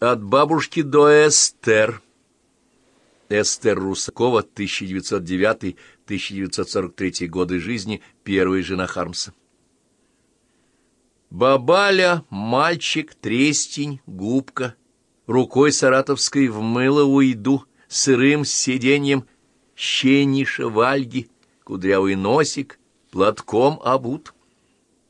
От бабушки до Эстер. Эстер Русакова, 1909-1943 годы жизни, первая жена Хармса. Бабаля, мальчик, трестень, губка, рукой саратовской в мыло уйду, сырым сиденьем, щениша вальги, кудрявый носик, платком обут.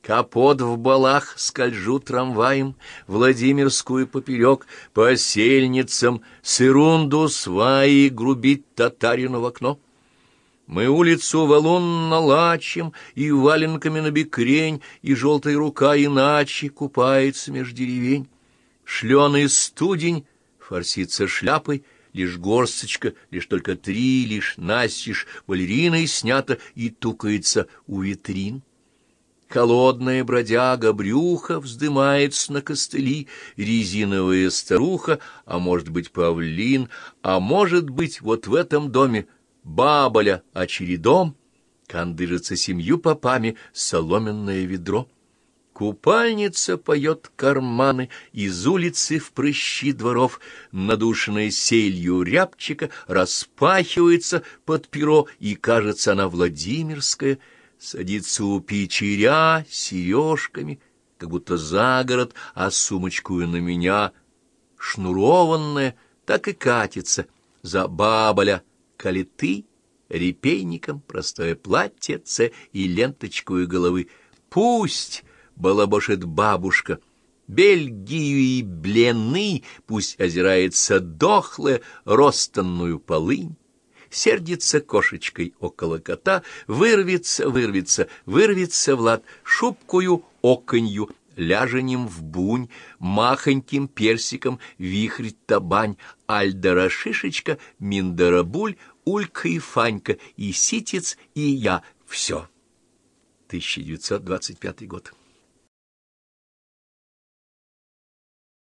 Капот в балах, скольжу трамваем, Владимирскую поперек, По сельницам, сырунду сваи Грубит татарину в окно. Мы улицу валун налачим, И валенками на бекрень, И желтая рука иначе Купается меж деревень. Шленый студень форсится шляпой, Лишь горсточка, лишь только три, Лишь настежь балериной снята И тукается у витрин. Холодная бродяга брюха вздымается на костыли, резиновая старуха, а может быть павлин, а может быть вот в этом доме баболя очередом, кандыжится семью попами соломенное ведро. Купальница поет карманы из улицы в прыщи дворов, надушенная селью рябчика распахивается под перо, и, кажется, она Владимирская — Садится у печеря сережками, как будто за город, а сумочку на меня, шнурованная, так и катится за баболя калиты, репейником, простое платьице и ленточку и головы. Пусть балабошит бабушка, Бельгию и блены, пусть озирается дохлая ростанную полынь, сердится кошечкой около кота, вырвется, вырвется, вырвется Влад шубкую оконью, ляженем в бунь, махоньким персиком вихрь табань, альдара шишечка, миндара буль, улька и фанька, и ситец, и я. Все. 1925 год.